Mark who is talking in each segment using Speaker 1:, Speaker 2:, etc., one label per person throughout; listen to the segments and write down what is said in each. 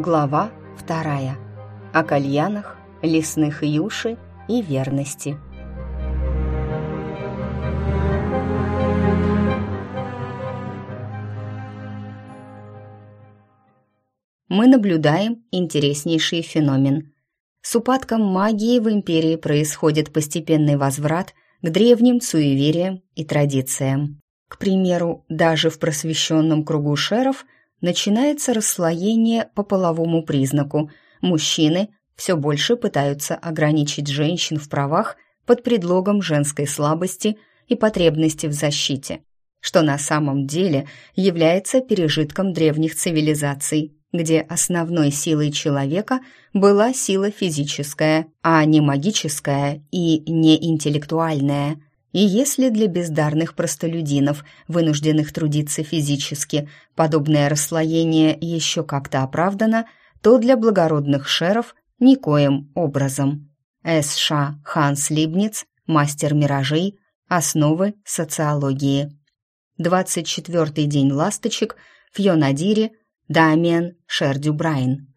Speaker 1: Глава вторая. О кальянах, лесных юши и верности. Мы наблюдаем интереснейший феномен. С упадком магии в империи происходит постепенный возврат к древним суевериям и традициям. К примеру, даже в просвещенном кругу шеров – начинается расслоение по половому признаку. Мужчины все больше пытаются ограничить женщин в правах под предлогом женской слабости и потребности в защите, что на самом деле является пережитком древних цивилизаций, где основной силой человека была сила физическая, а не магическая и не интеллектуальная – и если для бездарных простолюдинов, вынужденных трудиться физически, подобное расслоение еще как-то оправдано, то для благородных шеров никоим образом. С.Ш. Ханс Либниц, мастер миражей, основы социологии. 24-й день ласточек, Фьонадири, Дамиан Шердюбрайн.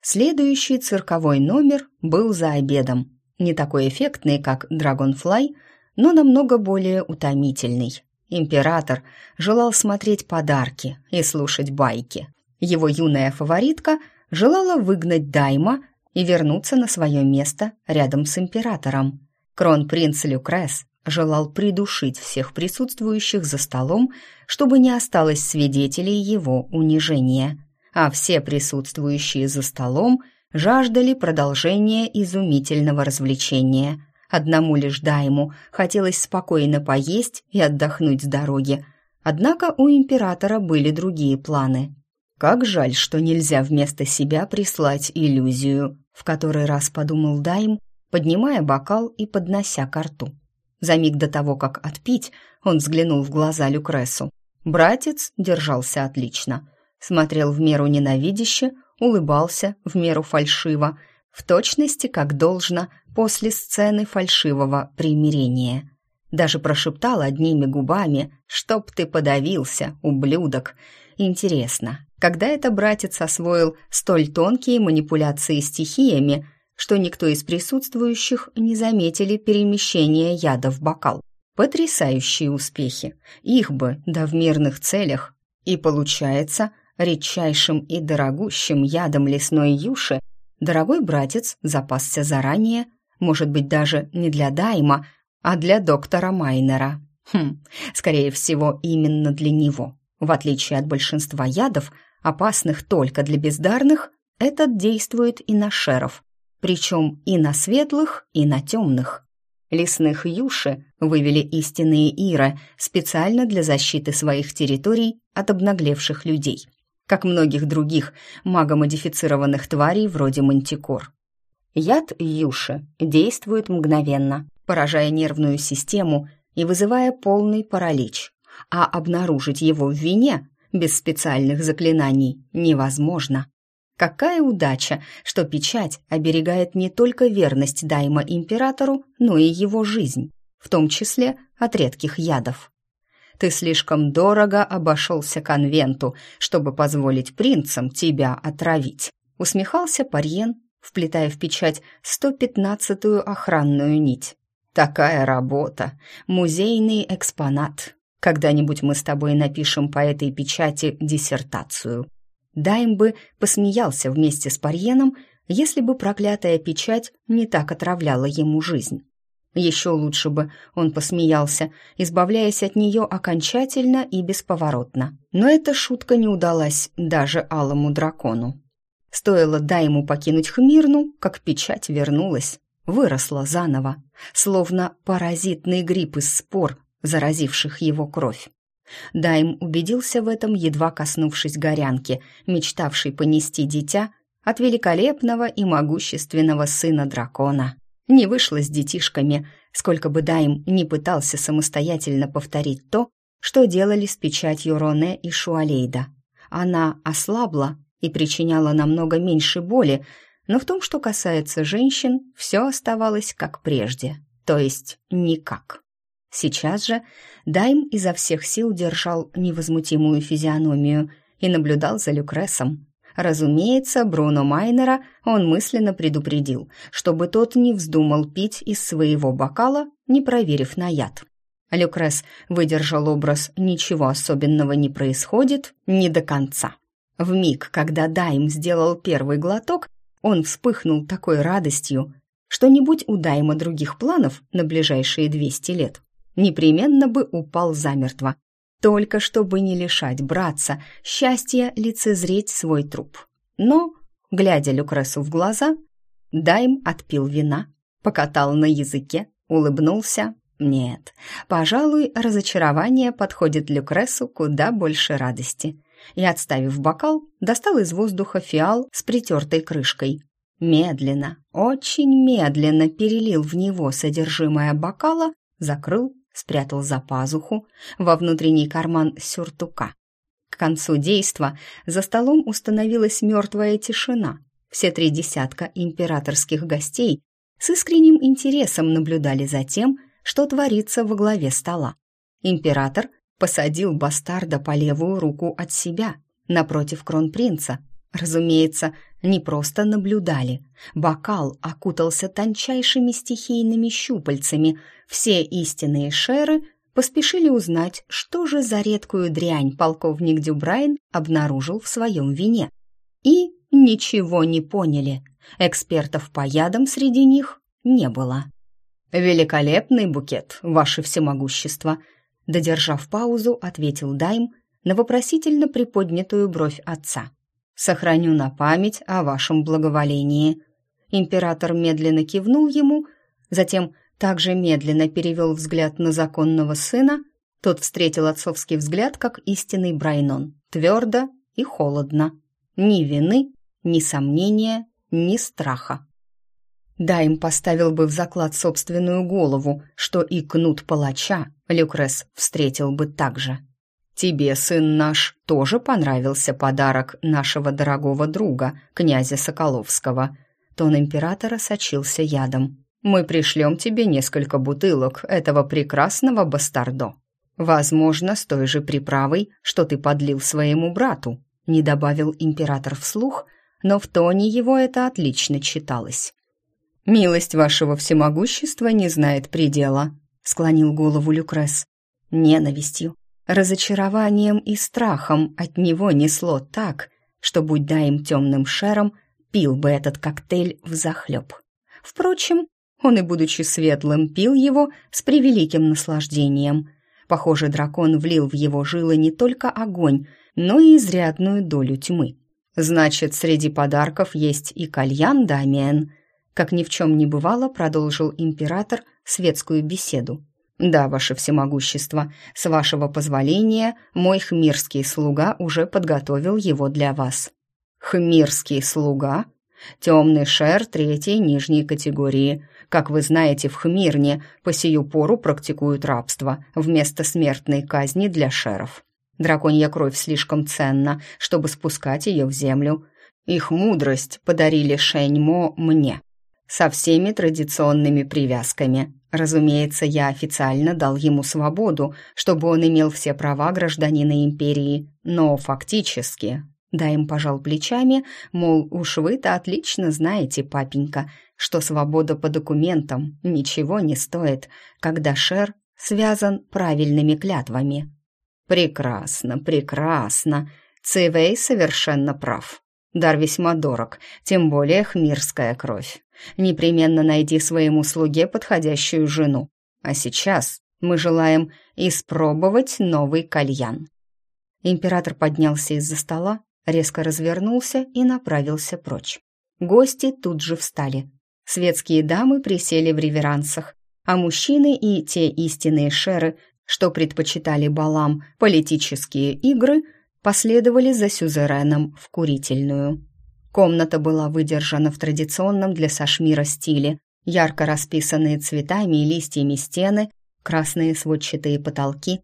Speaker 1: Следующий цирковой номер был за обедом. Не такой эффектный, как «Драгонфлай», но намного более утомительный. Император желал смотреть подарки и слушать байки. Его юная фаворитка желала выгнать Дайма и вернуться на свое место рядом с императором. Кронпринц Люкрес желал придушить всех присутствующих за столом, чтобы не осталось свидетелей его унижения. А все присутствующие за столом жаждали продолжения изумительного развлечения – Одному лишь Дайму хотелось спокойно поесть и отдохнуть с дороги. Однако у императора были другие планы. Как жаль, что нельзя вместо себя прислать иллюзию, в который раз подумал Дайм, поднимая бокал и поднося ко рту. За миг до того, как отпить, он взглянул в глаза Люкресу. Братец держался отлично. Смотрел в меру ненавидяще, улыбался в меру фальшиво, в точности, как должно, после сцены фальшивого примирения. Даже прошептал одними губами «Чтоб ты подавился, ублюдок!» Интересно, когда это братец освоил столь тонкие манипуляции стихиями, что никто из присутствующих не заметили перемещения яда в бокал? Потрясающие успехи! Их бы, да в мирных целях! И получается, редчайшим и дорогущим ядом лесной юши дорогой братец запасся заранее, может быть, даже не для Дайма, а для доктора Майнера. Хм, скорее всего, именно для него. В отличие от большинства ядов, опасных только для бездарных, этот действует и на шеров, причем и на светлых, и на темных. Лесных юши вывели истинные Ира специально для защиты своих территорий от обнаглевших людей, как многих других магомодифицированных тварей вроде мантикор. Яд Юши действует мгновенно, поражая нервную систему и вызывая полный паралич, а обнаружить его в вине без специальных заклинаний невозможно. Какая удача, что печать оберегает не только верность Дайма императору, но и его жизнь, в том числе от редких ядов. Ты слишком дорого обошелся конвенту, чтобы позволить принцам тебя отравить. Усмехался Парьен, вплетая в печать 115-ю охранную нить. «Такая работа! Музейный экспонат! Когда-нибудь мы с тобой напишем по этой печати диссертацию». Дайм бы посмеялся вместе с Парьеном, если бы проклятая печать не так отравляла ему жизнь. Еще лучше бы он посмеялся, избавляясь от нее окончательно и бесповоротно. Но эта шутка не удалась даже алому дракону. Стоило дай ему покинуть Хмирну, как печать вернулась, выросла заново, словно паразитный гриб из спор, заразивших его кровь. Дайм убедился в этом, едва коснувшись горянки, мечтавшей понести дитя от великолепного и могущественного сына дракона. Не вышло с детишками, сколько бы Дайм не пытался самостоятельно повторить то, что делали с печатью Роне и Шуалейда. Она ослабла и причиняла намного меньше боли, но в том, что касается женщин, все оставалось как прежде, то есть никак. Сейчас же Дайм изо всех сил держал невозмутимую физиономию и наблюдал за Люкресом. Разумеется, Бруно Майнера он мысленно предупредил, чтобы тот не вздумал пить из своего бокала, не проверив на яд. Люкрес выдержал образ «ничего особенного не происходит» не до конца. В миг, когда Дайм сделал первый глоток, он вспыхнул такой радостью, что не будь у Дайма других планов на ближайшие 200 лет, непременно бы упал замертво, только чтобы не лишать братца счастья лицезреть свой труп. Но, глядя Люкресу в глаза, Дайм отпил вина, покатал на языке, улыбнулся. Нет, пожалуй, разочарование подходит Люкресу куда больше радости. И, отставив бокал, достал из воздуха фиал с притертой крышкой. Медленно, очень медленно перелил в него содержимое бокала, закрыл спрятал за пазуху во внутренний карман сюртука. К концу действа за столом установилась мертвая тишина. Все три десятка императорских гостей с искренним интересом наблюдали за тем, что творится во главе стола. Император посадил бастарда по левую руку от себя, напротив кронпринца, Разумеется, не просто наблюдали. Бокал окутался тончайшими стихийными щупальцами. Все истинные шеры поспешили узнать, что же за редкую дрянь полковник Дюбрайн обнаружил в своем вине. И ничего не поняли. Экспертов по ядам среди них не было. «Великолепный букет, ваше всемогущество!» Додержав паузу, ответил Дайм на вопросительно приподнятую бровь отца. Сохраню на память о вашем благоволении». Император медленно кивнул ему, затем также медленно перевел взгляд на законного сына. Тот встретил отцовский взгляд, как истинный Брайнон, твердо и холодно. Ни вины, ни сомнения, ни страха. Да, им поставил бы в заклад собственную голову, что и кнут палача Люкрес встретил бы так же. Тебе, сын наш, тоже понравился подарок нашего дорогого друга, князя Соколовского. Тон императора сочился ядом. Мы пришлем тебе несколько бутылок этого прекрасного бастардо. Возможно, с той же приправой, что ты подлил своему брату, не добавил император вслух, но в тоне его это отлично читалось. «Милость вашего всемогущества не знает предела», — склонил голову Люкрес. Ненавистью, разочарованием и страхом от него несло так, что, будь да им темным шером, пил бы этот коктейль в захлеб. Впрочем, он и, будучи светлым, пил его с превеликим наслаждением. Похоже, дракон влил в его жилы не только огонь, но и изрядную долю тьмы. «Значит, среди подарков есть и кальян, Дамиен?» Как ни в чем не бывало, продолжил император светскую беседу. «Да, ваше всемогущество, с вашего позволения, мой хмирский слуга уже подготовил его для вас». «Хмирский слуга?» «Темный шер третьей нижней категории. Как вы знаете, в Хмирне по сию пору практикуют рабство вместо смертной казни для шеров. Драконья кровь слишком ценна, чтобы спускать ее в землю. Их мудрость подарили Шеньмо мне, со всеми традиционными привязками. Разумеется, я официально дал ему свободу, чтобы он имел все права гражданина империи, но фактически... Дайм пожал плечами, мол, уж вы-то отлично знаете, папенька, что свобода по документам ничего не стоит, когда Шер связан правильными клятвами. Прекрасно, прекрасно. Цивей совершенно прав. Дар весьма дорог, тем более хмирская кровь. Непременно найди своему слуге подходящую жену. А сейчас мы желаем испробовать новый кальян». Император поднялся из-за стола, резко развернулся и направился прочь. Гости тут же встали. Светские дамы присели в реверансах, а мужчины и те истинные шеры, что предпочитали балам политические игры, последовали за сюзереном в курительную. Комната была выдержана в традиционном для Сашмира стиле. Ярко расписанные цветами и листьями стены, красные сводчатые потолки,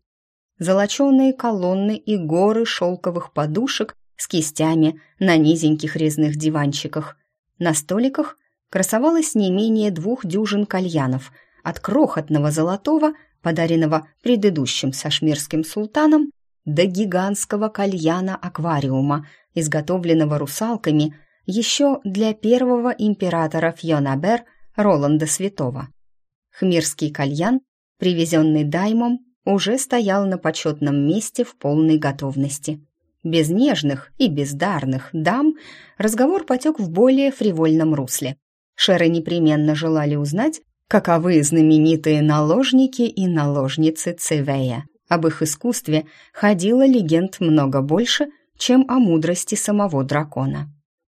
Speaker 1: золоченые колонны и горы шелковых подушек с кистями на низеньких резных диванчиках. На столиках красовалось не менее двух дюжин кальянов от крохотного золотого, подаренного предыдущим сашмирским султаном, до гигантского кальяна-аквариума, изготовленного русалками еще для первого императора Фьонабер Роланда Святого. Хмирский кальян, привезенный Даймом, уже стоял на почетном месте в полной готовности. Без нежных и бездарных дам разговор потек в более фривольном русле. Шеры непременно желали узнать, каковы знаменитые наложники и наложницы Цевея. Об их искусстве ходило легенд много больше, чем о мудрости самого дракона.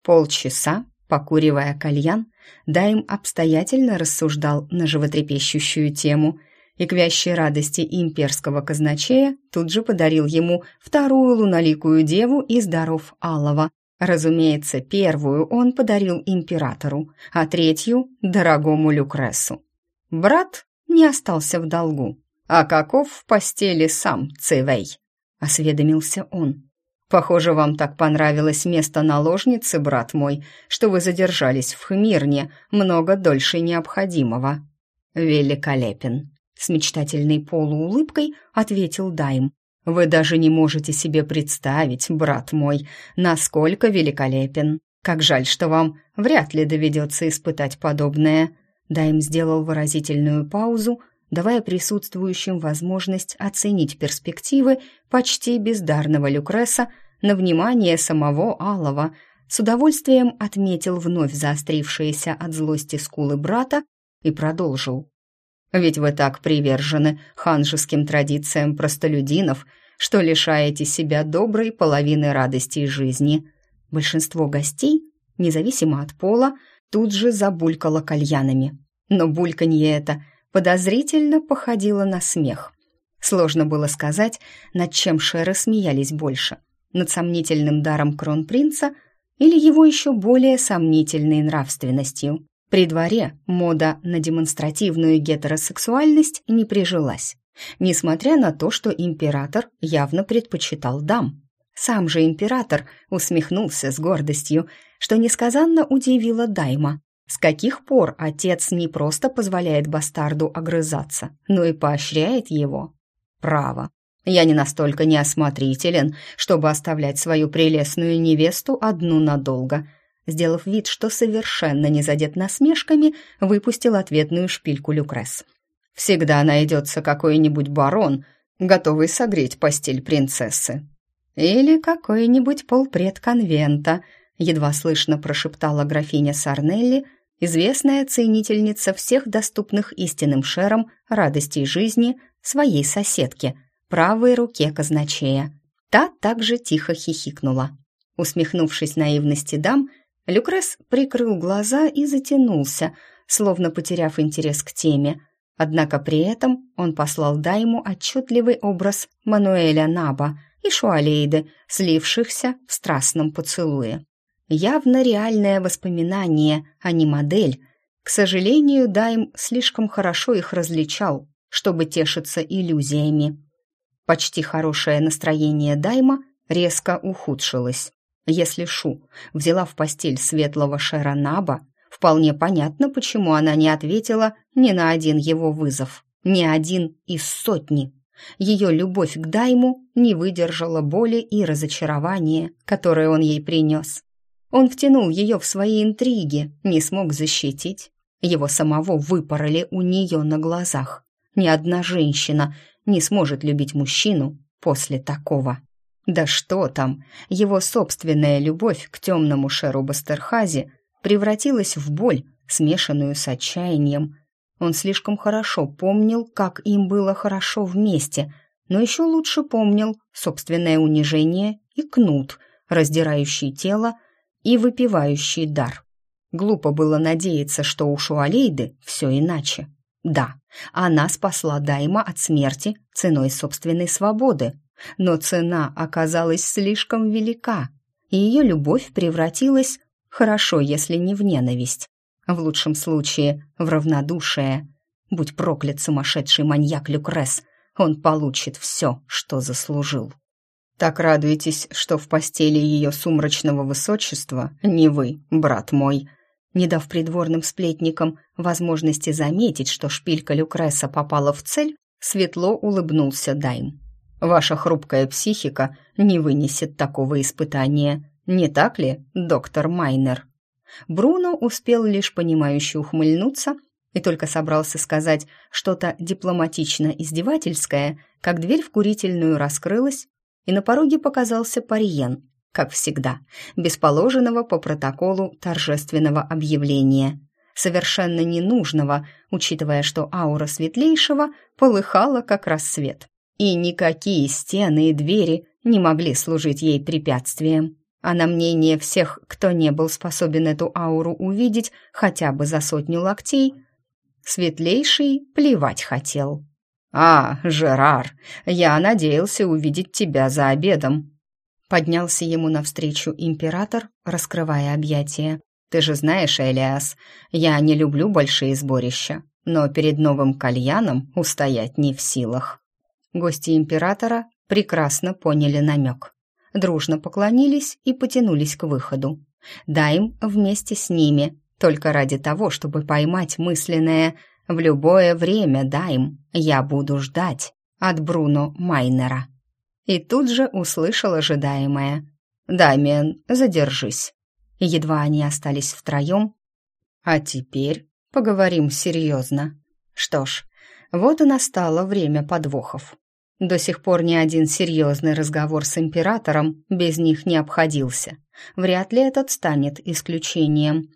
Speaker 1: Полчаса, покуривая кальян, Дайм обстоятельно рассуждал на животрепещущую тему и к вящей радости имперского казначея тут же подарил ему вторую луноликую деву из даров Алова. Разумеется, первую он подарил императору, а третью — дорогому Люкресу. Брат не остался в долгу. «А каков в постели сам Цивей?» — осведомился он. «Похоже, вам так понравилось место наложницы, брат мой, что вы задержались в Хмирне много дольше необходимого». «Великолепен», — с мечтательной полуулыбкой ответил Дайм. «Вы даже не можете себе представить, брат мой, насколько великолепен. Как жаль, что вам вряд ли доведется испытать подобное». Дайм сделал выразительную паузу, давая присутствующим возможность оценить перспективы почти бездарного Люкреса на внимание самого Алова, с удовольствием отметил вновь заострившиеся от злости скулы брата и продолжил. «Ведь вы так привержены ханжеским традициям простолюдинов, что лишаете себя доброй половины радостей жизни». Большинство гостей, независимо от пола, тут же забулькало кальянами. Но бульканье это – подозрительно походило на смех. Сложно было сказать, над чем Шеры смеялись больше. Над сомнительным даром кронпринца или его еще более сомнительной нравственностью. При дворе мода на демонстративную гетеросексуальность не прижилась, несмотря на то, что император явно предпочитал дам. Сам же император усмехнулся с гордостью, что несказанно удивило Дайма. С каких пор отец не просто позволяет бастарду огрызаться, но и поощряет его? Право. Я не настолько неосмотрителен, чтобы оставлять свою прелестную невесту одну надолго. Сделав вид, что совершенно не задет насмешками, выпустил ответную шпильку Люкрес. Всегда найдется какой-нибудь барон, готовый согреть постель принцессы. Или какой-нибудь полпред конвента, едва слышно прошептала графиня Сарнелли, известная ценительница всех доступных истинным шерам радостей жизни своей соседки, правой руке казначея. Та также тихо хихикнула. Усмехнувшись наивности дам, Люкрес прикрыл глаза и затянулся, словно потеряв интерес к теме. Однако при этом он послал Дайму отчетливый образ Мануэля Наба и Шуалейды, слившихся в страстном поцелуе явно реальное воспоминание, а не модель. К сожалению, Дайм слишком хорошо их различал, чтобы тешиться иллюзиями. Почти хорошее настроение Дайма резко ухудшилось. Если Шу взяла в постель светлого Шеранаба, вполне понятно, почему она не ответила ни на один его вызов, ни один из сотни. Ее любовь к Дайму не выдержала боли и разочарования, которые он ей принес. Он втянул ее в свои интриги, не смог защитить. Его самого выпороли у нее на глазах. Ни одна женщина не сможет любить мужчину после такого. Да что там, его собственная любовь к темному Шеру Бастерхазе превратилась в боль, смешанную с отчаянием. Он слишком хорошо помнил, как им было хорошо вместе, но еще лучше помнил собственное унижение и кнут, раздирающий тело, и выпивающий дар. Глупо было надеяться, что у Шуалейды все иначе. Да, она спасла Дайма от смерти ценой собственной свободы, но цена оказалась слишком велика, и ее любовь превратилась, хорошо, если не в ненависть, в лучшем случае в равнодушие. Будь проклят сумасшедший маньяк Люкрес, он получит все, что заслужил. Так радуетесь, что в постели ее сумрачного высочества не вы, брат мой. Не дав придворным сплетникам возможности заметить, что шпилька Люкреса попала в цель, светло улыбнулся Дайм. Ваша хрупкая психика не вынесет такого испытания. Не так ли, доктор Майнер?» Бруно успел лишь понимающе ухмыльнуться и только собрался сказать что-то дипломатично-издевательское, как дверь в курительную раскрылась, и на пороге показался Париен, как всегда, без положенного по протоколу торжественного объявления, совершенно ненужного, учитывая, что аура светлейшего полыхала как рассвет, и никакие стены и двери не могли служить ей препятствием. А на мнение всех, кто не был способен эту ауру увидеть хотя бы за сотню локтей, светлейший плевать хотел. «А, Жерар, я надеялся увидеть тебя за обедом», Поднялся ему навстречу император, раскрывая объятия. «Ты же знаешь, Элиас, я не люблю большие сборища, но перед новым кальяном устоять не в силах». Гости императора прекрасно поняли намек. Дружно поклонились и потянулись к выходу. Дайм вместе с ними, только ради того, чтобы поймать мысленное «в любое время, Дайм, я буду ждать» от Бруно Майнера и тут же услышал ожидаемое. «Дамиан, задержись». едва они остались втроем. «А теперь поговорим серьезно». Что ж, вот и настало время подвохов. До сих пор ни один серьезный разговор с императором без них не обходился. Вряд ли этот станет исключением.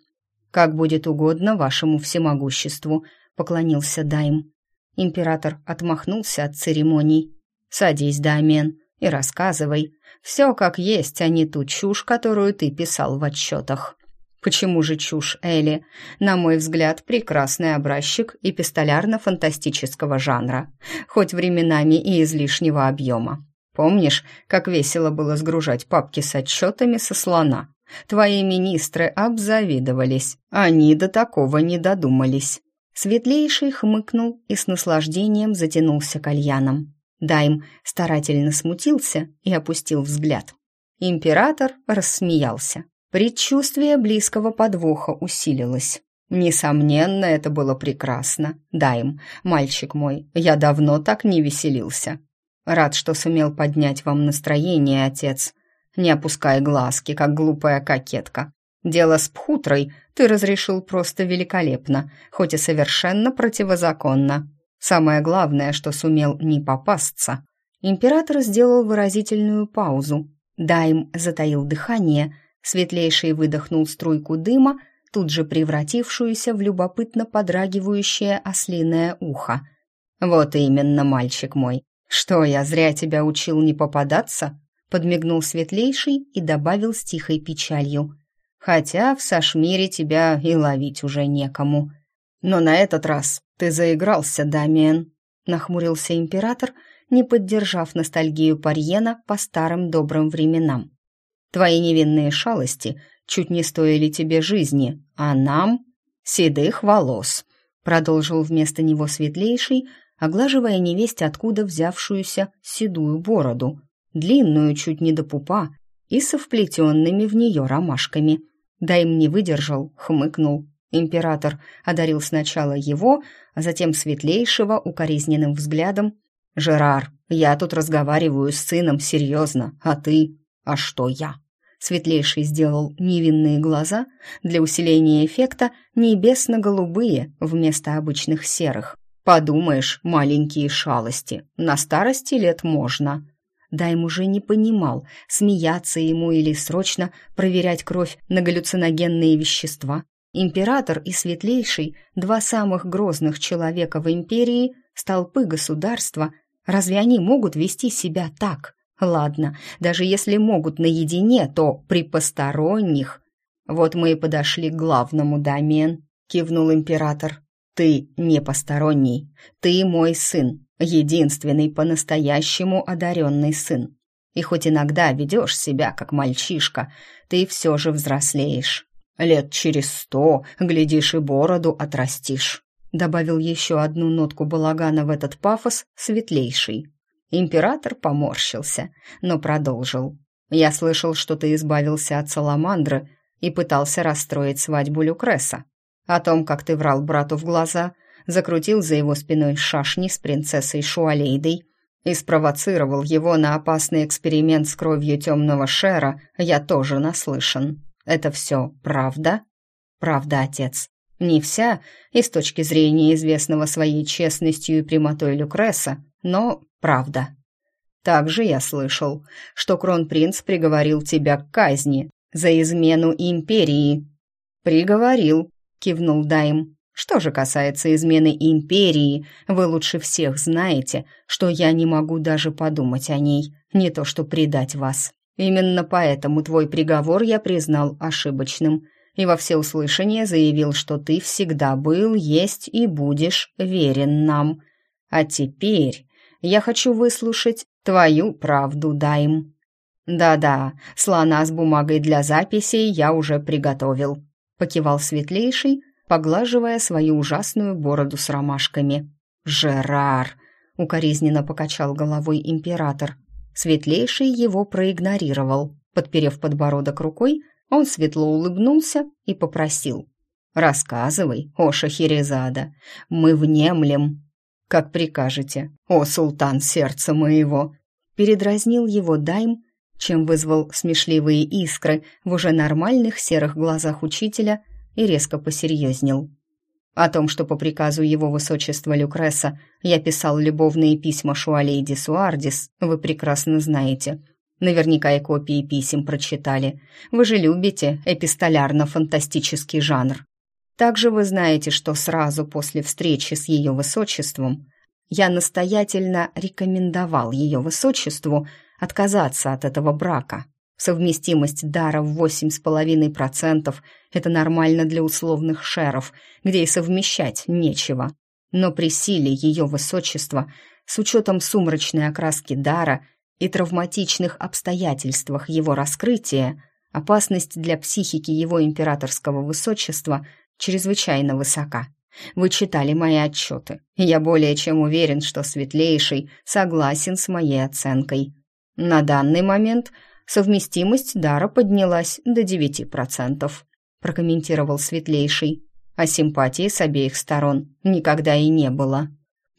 Speaker 1: «Как будет угодно вашему всемогуществу», — поклонился Дайм. Император отмахнулся от церемоний. «Садись, Дамиен, и рассказывай. Все как есть, а не ту чушь, которую ты писал в отчетах. Почему же чушь, Элли? На мой взгляд, прекрасный образчик эпистолярно-фантастического жанра, хоть временами и излишнего объема. Помнишь, как весело было сгружать папки с отчетами со слона? Твои министры обзавидовались, они до такого не додумались. Светлейший хмыкнул и с наслаждением затянулся кальяном. Дайм старательно смутился и опустил взгляд. Император рассмеялся. Предчувствие близкого подвоха усилилось. Несомненно, это было прекрасно. Дайм, мальчик мой, я давно так не веселился. Рад, что сумел поднять вам настроение, отец. Не опускай глазки, как глупая кокетка. Дело с Пхутрой ты разрешил просто великолепно, хоть и совершенно противозаконно. Самое главное, что сумел не попасться. Император сделал выразительную паузу. Дайм затаил дыхание, светлейший выдохнул струйку дыма, тут же превратившуюся в любопытно подрагивающее ослиное ухо. «Вот именно, мальчик мой. Что, я зря тебя учил не попадаться?» подмигнул светлейший и добавил с тихой печалью. «Хотя в Сашмире тебя и ловить уже некому. Но на этот раз ты заигрался, Дамиен», — нахмурился император, не поддержав ностальгию Парьена по старым добрым временам. «Твои невинные шалости чуть не стоили тебе жизни, а нам — седых волос», — продолжил вместо него светлейший, оглаживая невесть откуда взявшуюся седую бороду, длинную чуть не до пупа и со вплетенными в нее ромашками. Дайм не выдержал, хмыкнул Император одарил сначала его, а затем светлейшего укоризненным взглядом. «Жерар, я тут разговариваю с сыном серьезно, а ты? А что я?» Светлейший сделал невинные глаза для усиления эффекта небесно-голубые вместо обычных серых. «Подумаешь, маленькие шалости, на старости лет можно». Дайм уже не понимал, смеяться ему или срочно проверять кровь на галлюциногенные вещества. Император и Светлейший, два самых грозных человека в империи, столпы государства, разве они могут вести себя так? Ладно, даже если могут наедине, то при посторонних. Вот мы и подошли к главному, Дамиен, кивнул император. Ты не посторонний, ты мой сын, единственный по-настоящему одаренный сын. И хоть иногда ведешь себя как мальчишка, ты все же взрослеешь. Лет через сто, глядишь, и бороду отрастишь», добавил еще одну нотку балагана в этот пафос светлейший. Император поморщился, но продолжил. «Я слышал, что ты избавился от Саламандры и пытался расстроить свадьбу Люкреса. О том, как ты врал брату в глаза, закрутил за его спиной шашни с принцессой Шуалейдой, И спровоцировал его на опасный эксперимент с кровью темного шера, я тоже наслышан. Это все правда? Правда, отец. Не вся, и с точки зрения известного своей честностью и прямотой Люкреса, но правда. Также я слышал, что кронпринц приговорил тебя к казни за измену империи. Приговорил, кивнул Дайм. Что же касается измены империи, вы лучше всех знаете, что я не могу даже подумать о ней, не то что предать вас. Именно поэтому твой приговор я признал ошибочным и во всеуслышание заявил, что ты всегда был, есть и будешь верен нам. А теперь я хочу выслушать твою правду, Дайм. Да-да, слона с бумагой для записей я уже приготовил, покивал светлейший, поглаживая свою ужасную бороду с ромашками. «Жерар!» — укоризненно покачал головой император. Светлейший его проигнорировал. Подперев подбородок рукой, он светло улыбнулся и попросил. «Рассказывай, о Шахерезада, мы внемлем». «Как прикажете, о султан сердца моего!» Передразнил его Дайм, чем вызвал смешливые искры в уже нормальных серых глазах учителя и резко посерьезнел. О том, что по приказу его высочества Люкреса я писал любовные письма Шуалейди Суардис, вы прекрасно знаете. Наверняка и копии писем прочитали. Вы же любите эпистолярно-фантастический жанр. Также вы знаете, что сразу после встречи с ее высочеством я настоятельно рекомендовал ее высочеству отказаться от этого брака. Совместимость дара в 8,5% – это нормально для условных шеров, где и совмещать нечего. Но при силе ее высочества, с учетом сумрачной окраски дара и травматичных обстоятельствах его раскрытия, опасность для психики его императорского высочества чрезвычайно высока. Вы читали мои отчеты, я более чем уверен, что Светлейший согласен с моей оценкой. На данный момент – совместимость дара поднялась до 9%, прокомментировал Светлейший. А симпатии с обеих сторон никогда и не было.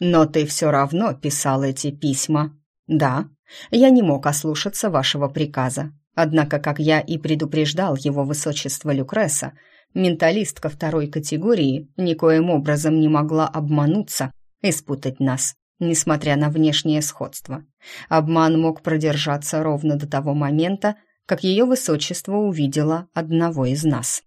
Speaker 1: Но ты все равно писал эти письма. Да, я не мог ослушаться вашего приказа. Однако, как я и предупреждал его высочество Люкреса, менталистка второй категории никоим образом не могла обмануться и спутать нас несмотря на внешнее сходство. Обман мог продержаться ровно до того момента, как ее высочество увидело одного из нас.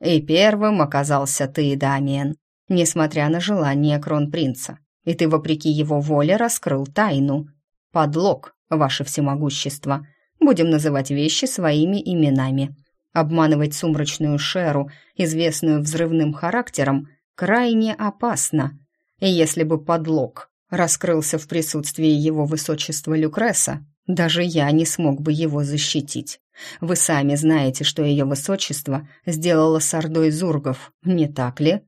Speaker 1: И первым оказался ты, Дамиен, несмотря на желание кронпринца. И ты, вопреки его воле, раскрыл тайну. Подлог, ваше всемогущество. Будем называть вещи своими именами. Обманывать сумрачную Шеру, известную взрывным характером, крайне опасно. И если бы подлог раскрылся в присутствии его высочества Люкреса, даже я не смог бы его защитить. Вы сами знаете, что ее высочество сделало с Ордой Зургов, не так ли?»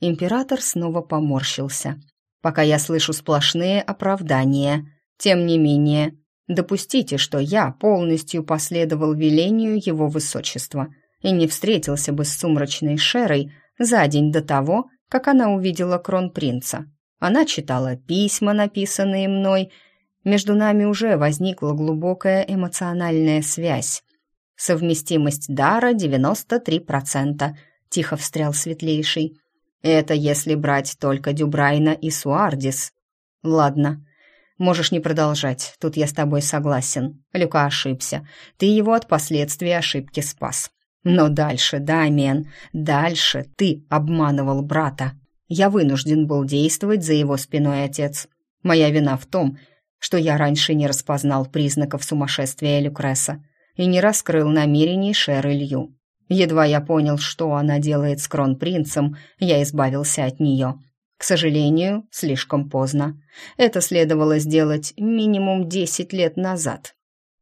Speaker 1: Император снова поморщился. «Пока я слышу сплошные оправдания. Тем не менее, допустите, что я полностью последовал велению его высочества и не встретился бы с сумрачной Шерой за день до того, как она увидела кронпринца. Она читала письма, написанные мной. Между нами уже возникла глубокая эмоциональная связь. Совместимость дара 93%, тихо встрял светлейший. Это если брать только Дюбрайна и Суардис. Ладно, можешь не продолжать, тут я с тобой согласен. Люка ошибся. Ты его от последствий ошибки спас. Но дальше, Дамиен, дальше ты обманывал брата. Я вынужден был действовать за его спиной, отец. Моя вина в том, что я раньше не распознал признаков сумасшествия Люкреса и не раскрыл намерений Шер Илью. Едва я понял, что она делает с кронпринцем, я избавился от нее. К сожалению, слишком поздно. Это следовало сделать минимум десять лет назад.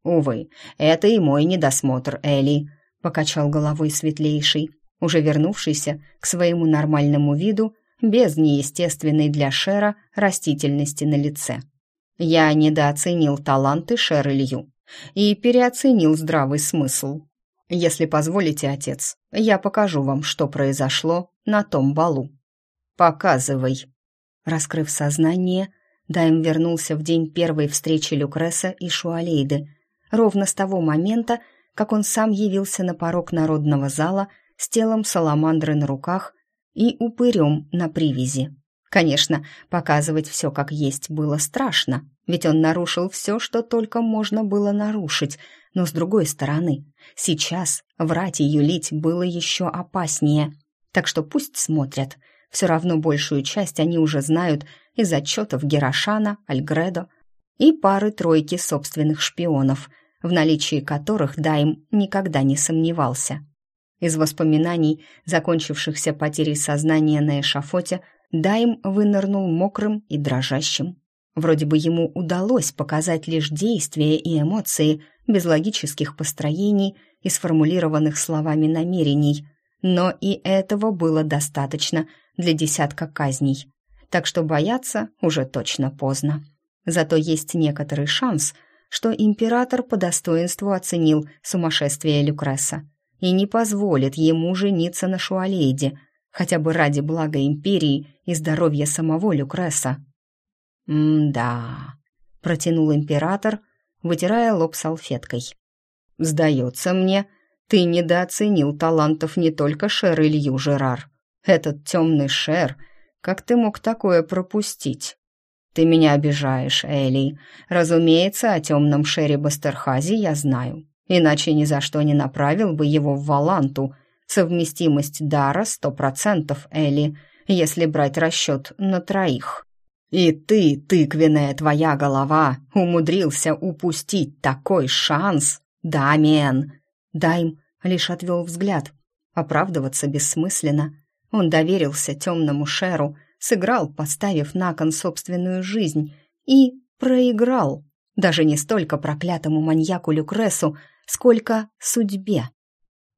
Speaker 1: Увы, это и мой недосмотр, Элли, покачал головой светлейший, уже вернувшийся к своему нормальному виду без неестественной для Шера растительности на лице. Я недооценил таланты Шер Илью и переоценил здравый смысл. Если позволите, отец, я покажу вам, что произошло на том балу. Показывай. Раскрыв сознание, Дайм вернулся в день первой встречи Люкреса и Шуалейды, ровно с того момента, как он сам явился на порог народного зала с телом саламандры на руках и упырем на привязи. Конечно, показывать все как есть было страшно, ведь он нарушил все, что только можно было нарушить, но с другой стороны, сейчас врать и юлить было еще опаснее. Так что пусть смотрят. Все равно большую часть они уже знают из отчетов Герошана, Альгредо и пары-тройки собственных шпионов, в наличии которых Дайм никогда не сомневался. Из воспоминаний, закончившихся потерей сознания на эшафоте, Дайм вынырнул мокрым и дрожащим. Вроде бы ему удалось показать лишь действия и эмоции, без логических построений и сформулированных словами намерений, но и этого было достаточно для десятка казней, так что бояться уже точно поздно. Зато есть некоторый шанс, что император по достоинству оценил сумасшествие Люкреса и не позволит ему жениться на Шуалейде, хотя бы ради блага империи и здоровья самого Люкреса. «М-да», — протянул император, вытирая лоб салфеткой. «Сдается мне, ты недооценил талантов не только Шер Илью Жерар. Этот темный Шер, как ты мог такое пропустить?» «Ты меня обижаешь, Элли. Разумеется, о темном Шере Бастерхазе я знаю. Иначе ни за что не направил бы его в Валанту. Совместимость дара сто процентов, Элли, если брать расчет на троих». И ты, тыквенная твоя голова, умудрился упустить такой шанс, Дамиен. Дайм лишь отвел взгляд. Оправдываться бессмысленно. Он доверился темному Шеру, сыграл, поставив на кон собственную жизнь, и проиграл. Даже не столько проклятому маньяку Люкресу, сколько судьбе.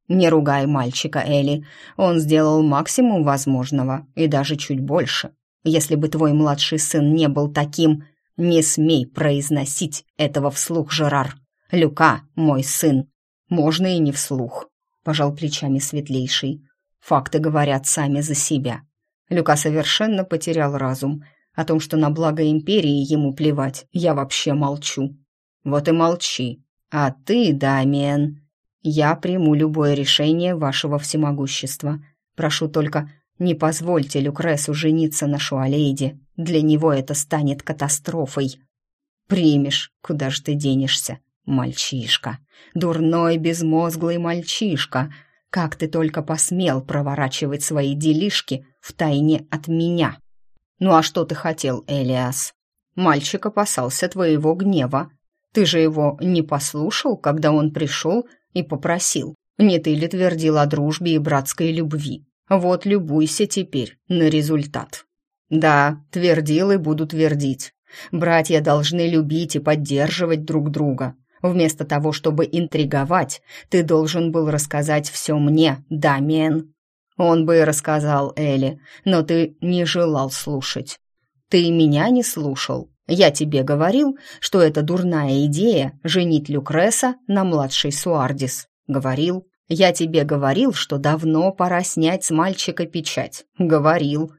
Speaker 1: «Не ругай мальчика, Элли. Он сделал максимум возможного, и даже чуть больше. Если бы твой младший сын не был таким, не смей произносить этого вслух, Жерар. Люка, мой сын. Можно и не вслух, пожал плечами светлейший. Факты говорят сами за себя. Люка совершенно потерял разум. О том, что на благо империи ему плевать, я вообще молчу. Вот и молчи. А ты, Дамиен, я приму любое решение вашего всемогущества. Прошу только не позвольте Люкресу жениться на Шуалейде. Для него это станет катастрофой. Примешь, куда ж ты денешься, мальчишка. Дурной, безмозглый мальчишка. Как ты только посмел проворачивать свои делишки в тайне от меня. Ну а что ты хотел, Элиас? Мальчик опасался твоего гнева. Ты же его не послушал, когда он пришел и попросил. Не ты ли твердил о дружбе и братской любви? Вот любуйся теперь на результат. Да, твердил и буду твердить. Братья должны любить и поддерживать друг друга. Вместо того, чтобы интриговать, ты должен был рассказать все мне, Дамиен. Он бы и рассказал Элли, но ты не желал слушать. Ты меня не слушал. Я тебе говорил, что это дурная идея женить Люкреса на младшей Суардис. Говорил, я тебе говорил, что давно пора снять с мальчика печать. Говорил.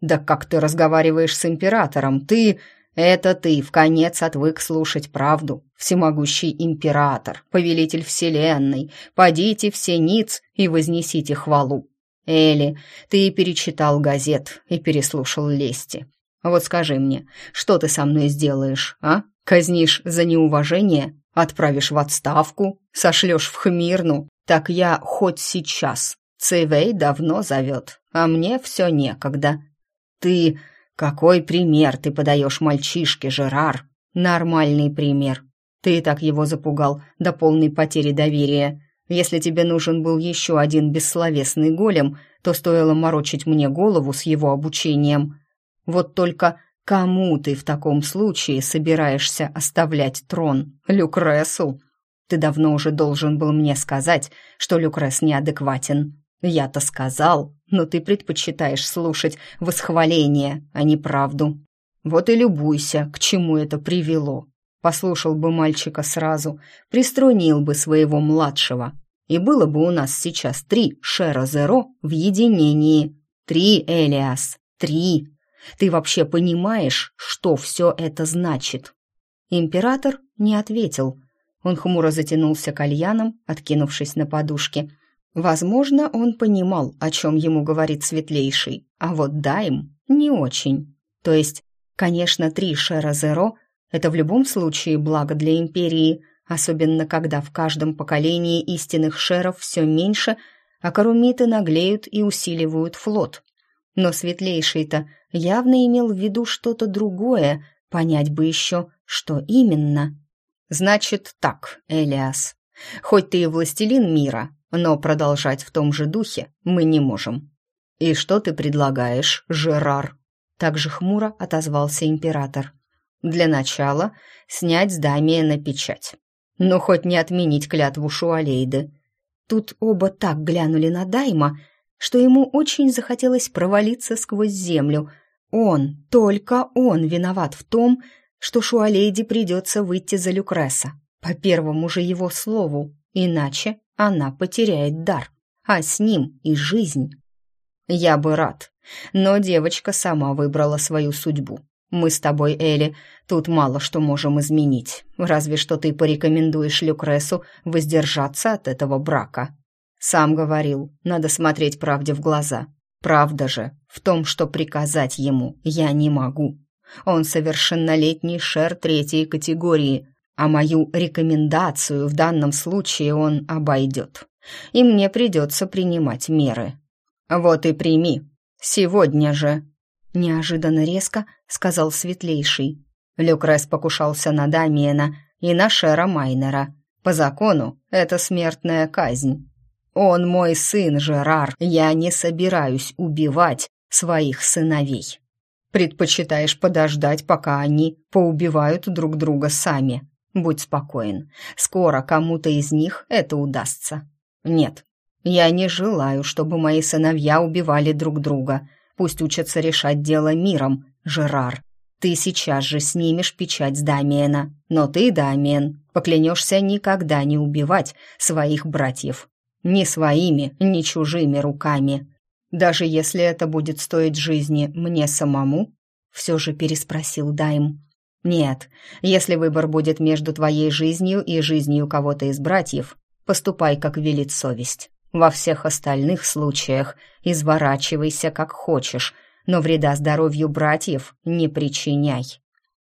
Speaker 1: Да как ты разговариваешь с императором? Ты... Это ты в конец отвык слушать правду. Всемогущий император, повелитель вселенной. Подите все ниц и вознесите хвалу. Эли, ты перечитал газет и переслушал лести. Вот скажи мне, что ты со мной сделаешь, а? Казнишь за неуважение? Отправишь в отставку? Сошлешь в Хмирну? Так я хоть сейчас. Цивей давно зовет, а мне все некогда. Ты... Какой пример ты подаешь мальчишке, Жерар? Нормальный пример. Ты так его запугал до полной потери доверия. Если тебе нужен был еще один бессловесный голем, то стоило морочить мне голову с его обучением. Вот только кому ты в таком случае собираешься оставлять трон? Люкресу? Ты давно уже должен был мне сказать, что Люкрес неадекватен. Я-то сказал, но ты предпочитаешь слушать восхваление, а не правду. Вот и любуйся, к чему это привело. Послушал бы мальчика сразу, приструнил бы своего младшего. И было бы у нас сейчас три Шера Зеро в единении. Три, Элиас, три. Ты вообще понимаешь, что все это значит?» Император не ответил. Он хмуро затянулся кальяном, откинувшись на подушке. Возможно, он понимал, о чем ему говорит Светлейший, а вот Дайм не очень. То есть, конечно, три шера зеро — это в любом случае благо для Империи, особенно когда в каждом поколении истинных шеров все меньше, а карумиты наглеют и усиливают флот. Но Светлейший-то явно имел в виду что-то другое, понять бы еще, что именно. «Значит так, Элиас, хоть ты и властелин мира, но продолжать в том же духе мы не можем». «И что ты предлагаешь, Жерар?» Также хмуро отозвался император. «Для начала снять с на печать. Но хоть не отменить клятву Шуалейды». Тут оба так глянули на Дайма, что ему очень захотелось провалиться сквозь землю. Он, только он виноват в том, что Шуалейде придется выйти за Люкреса, по первому же его слову, иначе она потеряет дар, а с ним и жизнь. Я бы рад, но девочка сама выбрала свою судьбу. Мы с тобой, Элли, тут мало что можем изменить, разве что ты порекомендуешь Люкресу воздержаться от этого брака. Сам говорил, надо смотреть правде в глаза. Правда же в том, что приказать ему я не могу. Он совершеннолетний шер третьей категории, а мою рекомендацию в данном случае он обойдет. И мне придется принимать меры. Вот и прими. Сегодня же. Неожиданно резко сказал Светлейший. Люкрес покушался на Дамиена и на Шера Майнера. По закону это смертная казнь. Он мой сын, Жерар. Я не собираюсь убивать своих сыновей. Предпочитаешь подождать, пока они поубивают друг друга сами. Будь спокоен, скоро кому-то из них это удастся. Нет, я не желаю, чтобы мои сыновья убивали друг друга. Пусть учатся решать дело миром, Жерар. Ты сейчас же снимешь печать с Дамиена, но ты, Дамиен, поклянешься никогда не убивать своих братьев. Ни своими, ни чужими руками. Даже если это будет стоить жизни мне самому, все же переспросил Дайм. Нет, если выбор будет между твоей жизнью и жизнью кого-то из братьев, поступай, как велит совесть. Во всех остальных случаях изворачивайся, как хочешь, но вреда здоровью братьев не причиняй.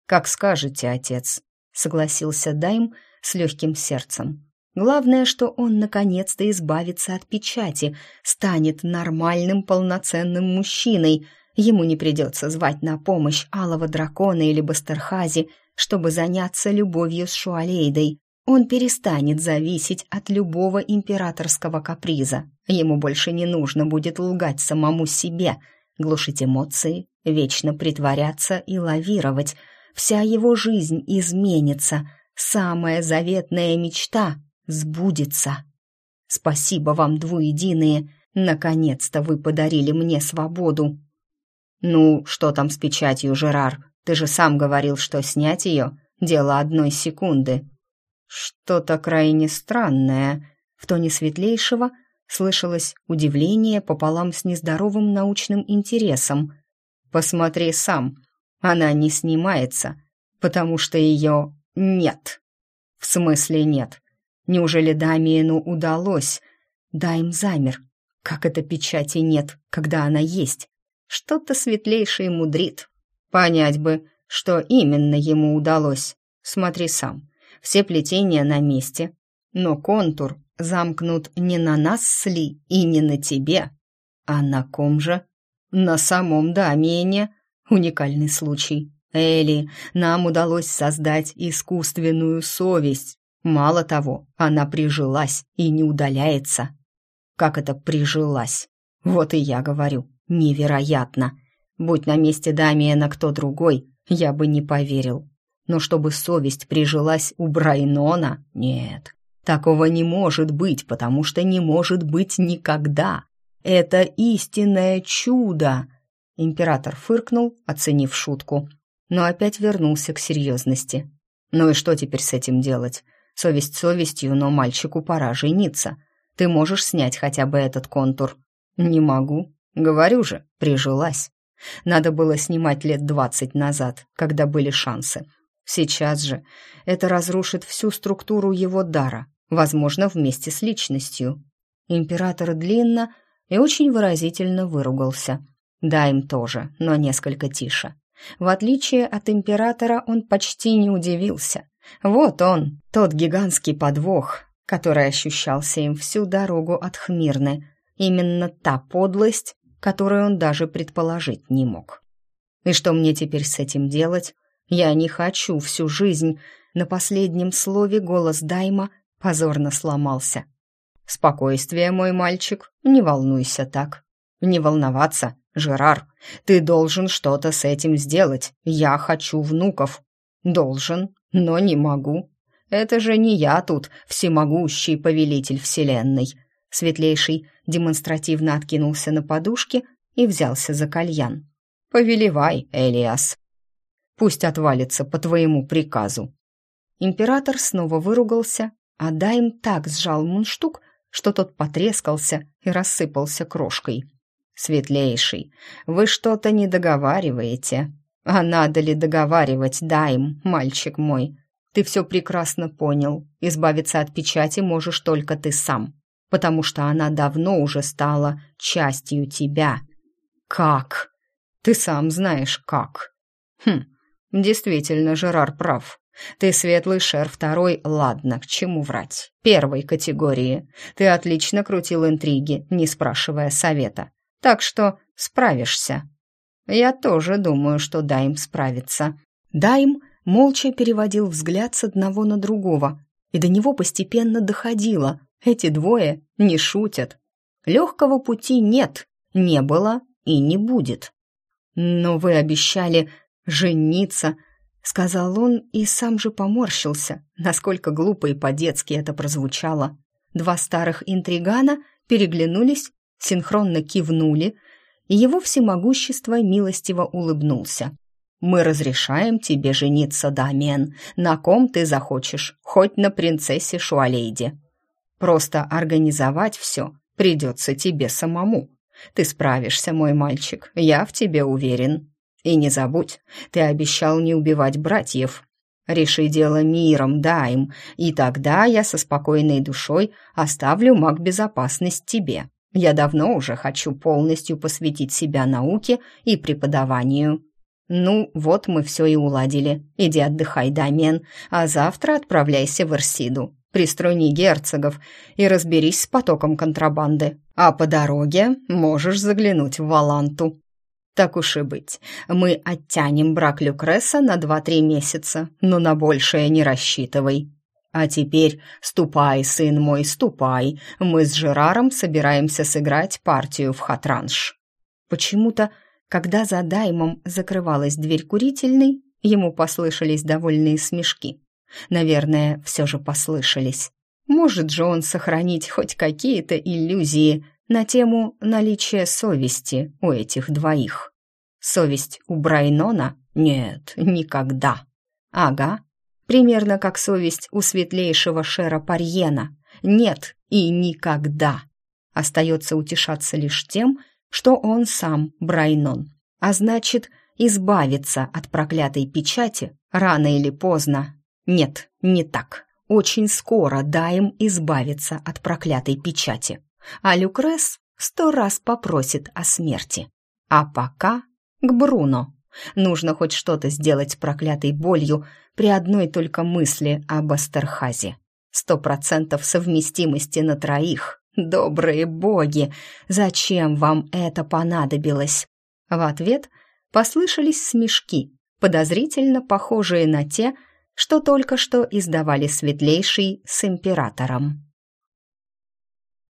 Speaker 1: Как скажете, отец, согласился Дайм с легким сердцем. Главное, что он наконец-то избавится от печати, станет нормальным полноценным мужчиной. Ему не придется звать на помощь алого дракона или Бастерхази, чтобы заняться любовью с Шуалейдой. Он перестанет зависеть от любого императорского каприза. Ему больше не нужно будет лгать самому себе, глушить эмоции, вечно притворяться и лавировать. Вся его жизнь изменится. Самая заветная мечта сбудется. Спасибо вам, двуединые, наконец-то вы подарили мне свободу. Ну, что там с печатью, Жерар? Ты же сам говорил, что снять ее — дело одной секунды. Что-то крайне странное. В тоне светлейшего слышалось удивление пополам с нездоровым научным интересом. Посмотри сам, она не снимается, потому что ее нет. В смысле нет? Неужели Дамиену удалось? Дайм замер. Как это печати нет, когда она есть? Что-то светлейшее мудрит. Понять бы, что именно ему удалось. Смотри сам. Все плетения на месте, но контур замкнут не на нас сли и не на тебе, а на ком же? На самом Дамиене. Уникальный случай. Элли, нам удалось создать искусственную совесть, Мало того, она прижилась и не удаляется. Как это прижилась? Вот и я говорю, невероятно. Будь на месте Дамиена кто другой, я бы не поверил. Но чтобы совесть прижилась у Брайнона, нет. Такого не может быть, потому что не может быть никогда. Это истинное чудо. Император фыркнул, оценив шутку, но опять вернулся к серьезности. Ну и что теперь с этим делать? Совесть совестью, но мальчику пора жениться. Ты можешь снять хотя бы этот контур?» «Не могу. Говорю же, прижилась. Надо было снимать лет двадцать назад, когда были шансы. Сейчас же это разрушит всю структуру его дара, возможно, вместе с личностью. Император длинно и очень выразительно выругался. Да, им тоже, но несколько тише. В отличие от императора, он почти не удивился. Вот он, тот гигантский подвох, который ощущался им всю дорогу от Хмирны. Именно та подлость, которую он даже предположить не мог. И что мне теперь с этим делать? Я не хочу всю жизнь. На последнем слове голос Дайма позорно сломался. «Спокойствие, мой мальчик, не волнуйся так. Не волноваться, Жерар, ты должен что-то с этим сделать. Я хочу внуков. Должен, но не могу. Это же не я тут, всемогущий повелитель вселенной». Светлейший демонстративно откинулся на подушке и взялся за кальян. «Повелевай, Элиас. Пусть отвалится по твоему приказу». Император снова выругался, а Дайм так сжал мундштук, что тот потрескался и рассыпался крошкой. «Светлейший, вы что-то не договариваете. А надо ли договаривать, Дайм, мальчик мой? Ты все прекрасно понял. Избавиться от печати можешь только ты сам, потому что она давно уже стала частью тебя. Как? Ты сам знаешь, как. Хм, действительно, Жерар прав. Ты светлый шер второй, ладно, к чему врать. Первой категории. Ты отлично крутил интриги, не спрашивая совета. Так что справишься. Я тоже думаю, что Дайм справится. Дайм молча переводил взгляд с одного на другого, и до него постепенно доходило. Эти двое не шутят. Легкого пути нет, не было и не будет. Но вы обещали жениться, сказал он и сам же поморщился, насколько глупо и по-детски это прозвучало. Два старых интригана переглянулись, синхронно кивнули, его всемогущество милостиво улыбнулся. «Мы разрешаем тебе жениться, Дамиен, на ком ты захочешь, хоть на принцессе Шуалейде. Просто организовать все придется тебе самому. Ты справишься, мой мальчик, я в тебе уверен. И не забудь, ты обещал не убивать братьев. Реши дело миром, дай им, и тогда я со спокойной душой оставлю маг безопасность тебе. Я давно уже хочу полностью посвятить себя науке и преподаванию. Ну, вот мы все и уладили. Иди отдыхай, Дамен, а завтра отправляйся в Эрсиду. Приструни герцогов и разберись с потоком контрабанды. А по дороге можешь заглянуть в Валанту. Так уж и быть, мы оттянем брак Люкреса на два-три месяца, но на большее не рассчитывай. А теперь ступай, сын мой, ступай. Мы с Жераром собираемся сыграть партию в хатранш. Почему-то, когда за Даймом закрывалась дверь курительной, ему послышались довольные смешки. Наверное, все же послышались. Может же он сохранить хоть какие-то иллюзии на тему наличия совести у этих двоих. Совесть у Брайнона? Нет, никогда. Ага, примерно как совесть у светлейшего Шера Парьена. Нет и никогда. Остается утешаться лишь тем, что он сам Брайнон. А значит, избавиться от проклятой печати рано или поздно. Нет, не так. Очень скоро даем избавиться от проклятой печати. А Люкрес сто раз попросит о смерти. А пока к Бруно. Нужно хоть что-то сделать с проклятой болью при одной только мысли об Астерхазе. Сто процентов совместимости на троих. Добрые боги! Зачем вам это понадобилось? В ответ послышались смешки, подозрительно похожие на те, что только что издавали светлейший с императором.